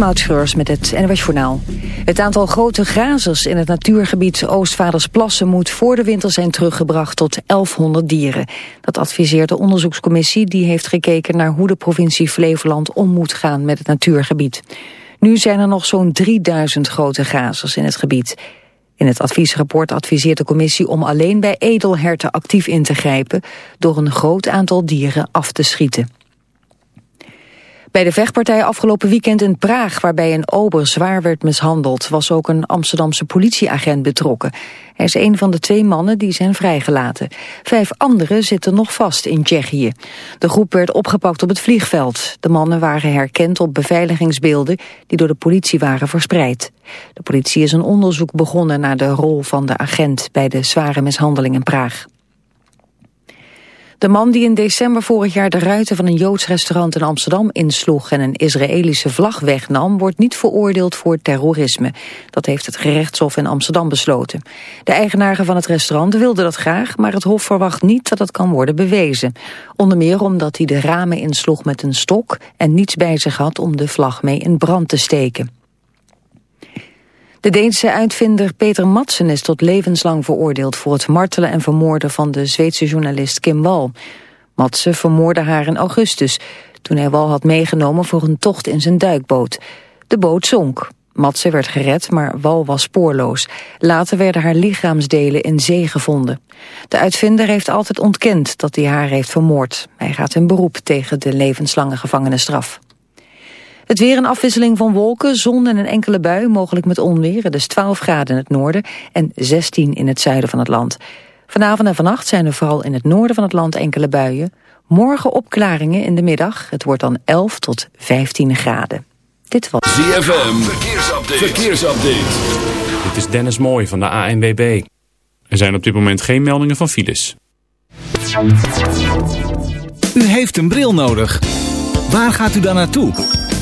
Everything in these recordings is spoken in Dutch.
Moutschreurs met het NWS Journaal. Het aantal grote grazers in het natuurgebied Oostvaardersplassen... moet voor de winter zijn teruggebracht tot 1100 dieren. Dat adviseert de onderzoekscommissie die heeft gekeken... naar hoe de provincie Flevoland om moet gaan met het natuurgebied. Nu zijn er nog zo'n 3000 grote grazers in het gebied. In het adviesrapport adviseert de commissie om alleen bij edelherten actief in te grijpen... door een groot aantal dieren af te schieten. Bij de vechtpartij afgelopen weekend in Praag, waarbij een ober zwaar werd mishandeld, was ook een Amsterdamse politieagent betrokken. Hij is een van de twee mannen die zijn vrijgelaten. Vijf anderen zitten nog vast in Tsjechië. De groep werd opgepakt op het vliegveld. De mannen waren herkend op beveiligingsbeelden die door de politie waren verspreid. De politie is een onderzoek begonnen naar de rol van de agent bij de zware mishandeling in Praag. De man die in december vorig jaar de ruiten van een Joods restaurant in Amsterdam insloeg en een Israëlische vlag wegnam, wordt niet veroordeeld voor terrorisme. Dat heeft het gerechtshof in Amsterdam besloten. De eigenaren van het restaurant wilden dat graag, maar het hof verwacht niet dat het kan worden bewezen. Onder meer omdat hij de ramen insloeg met een stok en niets bij zich had om de vlag mee in brand te steken. De Deense uitvinder Peter Madsen is tot levenslang veroordeeld... voor het martelen en vermoorden van de Zweedse journalist Kim Wall. Madsen vermoorde haar in augustus... toen hij Wal had meegenomen voor een tocht in zijn duikboot. De boot zonk. Madsen werd gered, maar Wal was spoorloos. Later werden haar lichaamsdelen in zee gevonden. De uitvinder heeft altijd ontkend dat hij haar heeft vermoord. Hij gaat in beroep tegen de levenslange gevangenisstraf. Het weer een afwisseling van wolken, zon en een enkele bui, mogelijk met onweer. Is 12 graden in het noorden en 16 in het zuiden van het land. Vanavond en vannacht zijn er vooral in het noorden van het land enkele buien. Morgen opklaringen in de middag. Het wordt dan 11 tot 15 graden. Dit was ZFM. Verkeersupdate. Verkeersupdate. Dit is Dennis Mooij van de ANWB. Er zijn op dit moment geen meldingen van files. U heeft een bril nodig. Waar gaat u dan naartoe?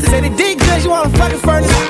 said it did good, you wanna fucking furnace.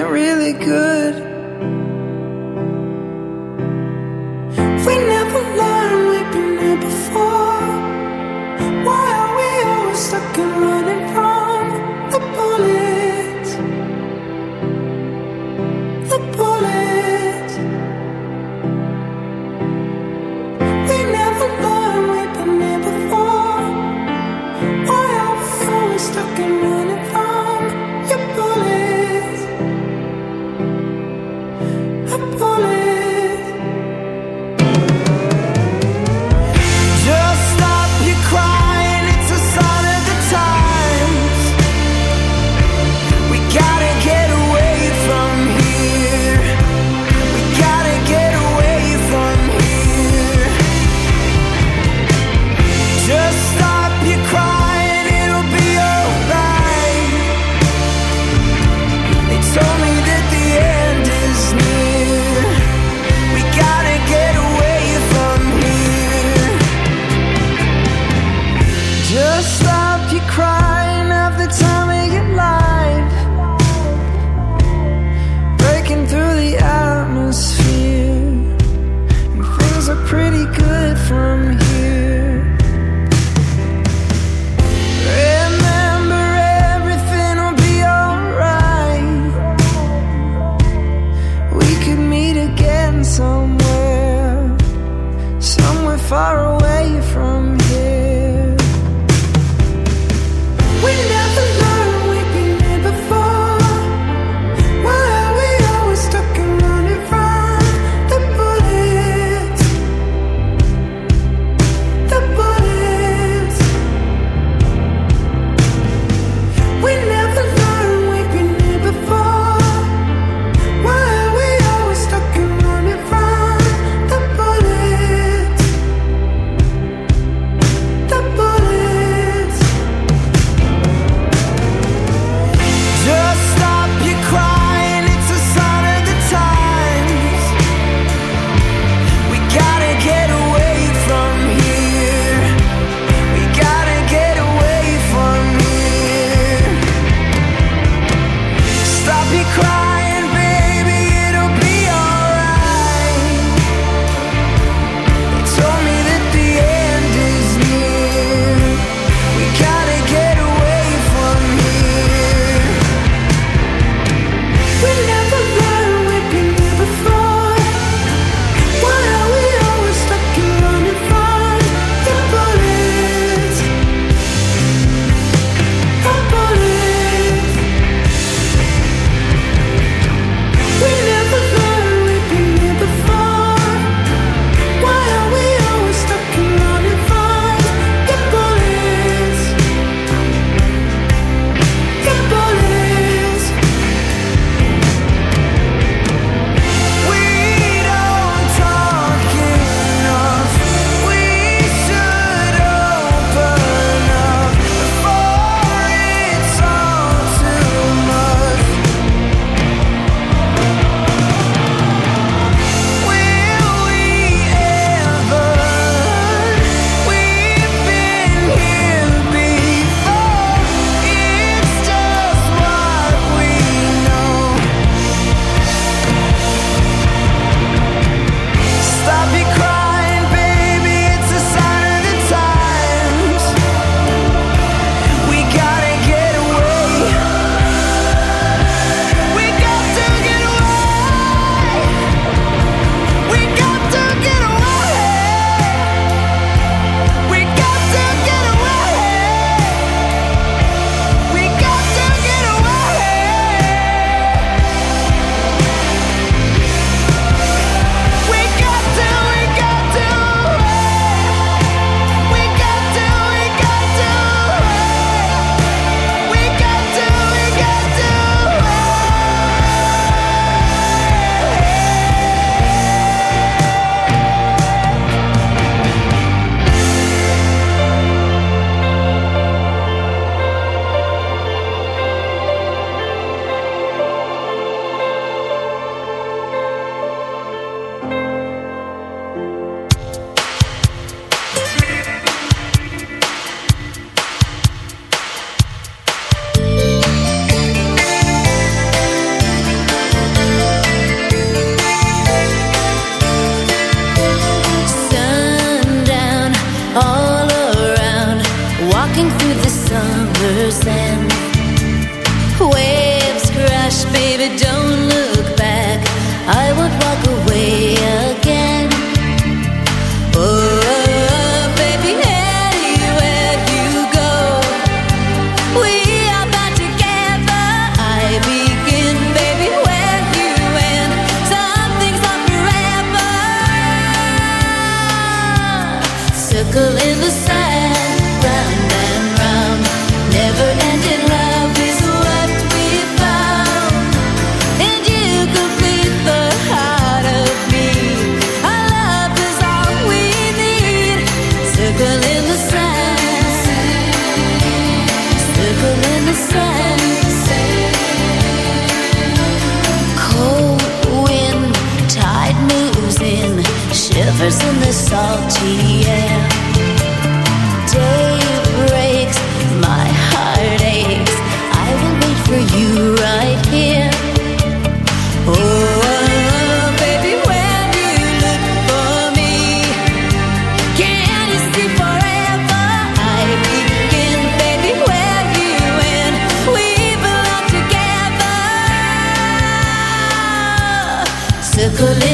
Circle in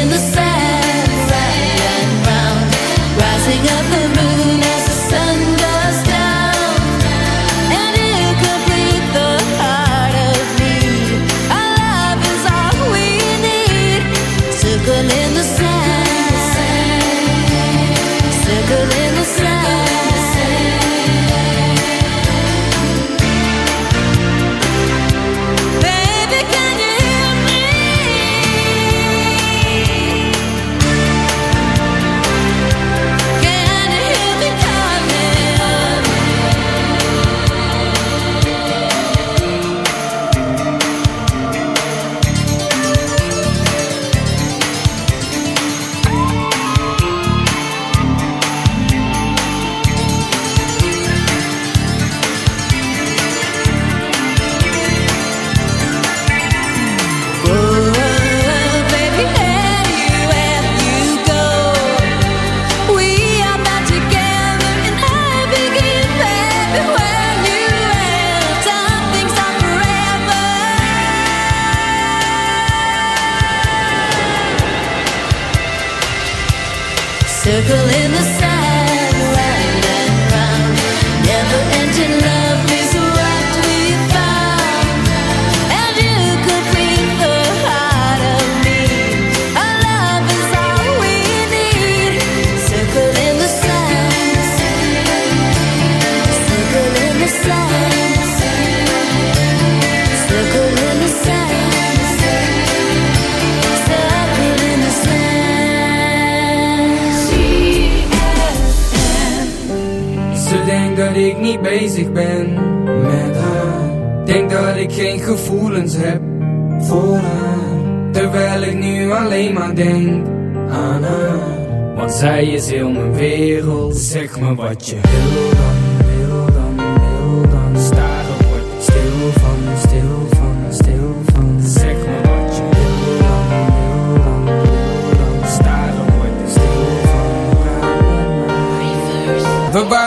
ik niet bezig ben met haar. Denk dat ik geen gevoelens heb voor haar. Terwijl ik nu alleen maar denk aan haar. Want zij is heel mijn wereld. Zeg me wat je wil dan, wil dan, wil dan. Staren word ik stil van, stil van, stil van. Zeg me wat je wil dan, wil dan, wil dan. Staren word ik stil van, praat